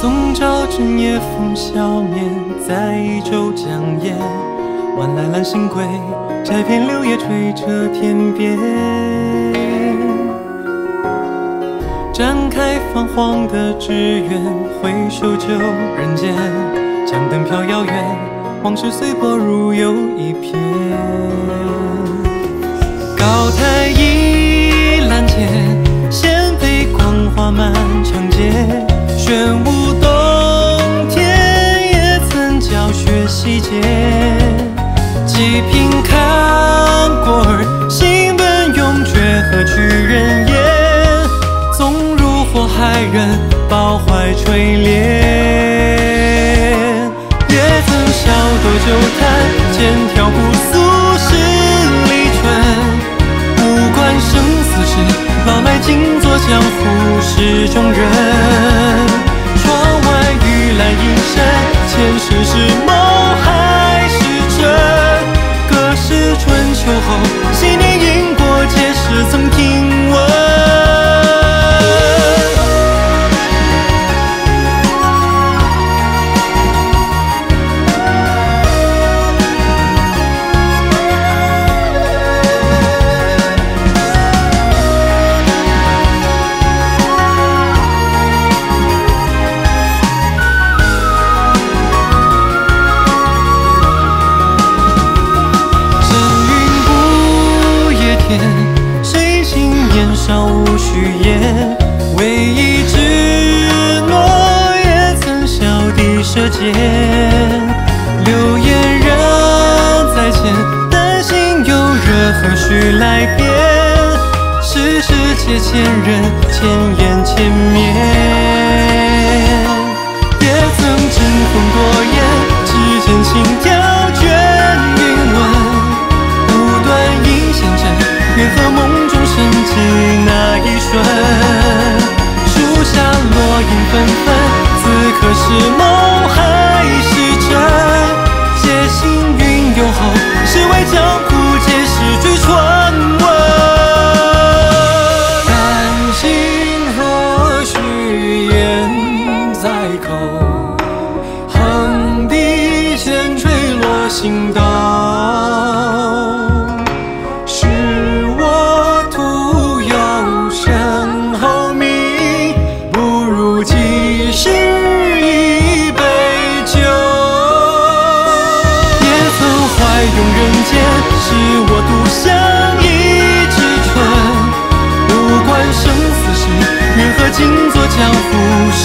总朝正夜风消灭，在一周将夜。晚来揽星归，摘片柳叶垂彻天边。展开泛黄的纸鸢，回首旧人间。江灯飘遥远，往事随波如游一片。高台倚栏前，纤飞光华满长街。玄武洞天也曾教学西街，几品看过儿，行本永绝何惧人言？纵入火海，仍抱怀垂怜。也曾笑斗酒坛，剑挑不俗世离春。不管生死事，老来静坐江湖事中人。窗外玉兰迎春前世是少无虚言？唯一之诺，也曾笑地舌尖。流言仍在前，担心有热何须来辩？世事皆千人，千言千面。在口横笛浅吹落星斗是我徒有身后名不如及时一杯酒也曾怀拥人间是我独享一枝春。无关生死事缘何今作江湖诗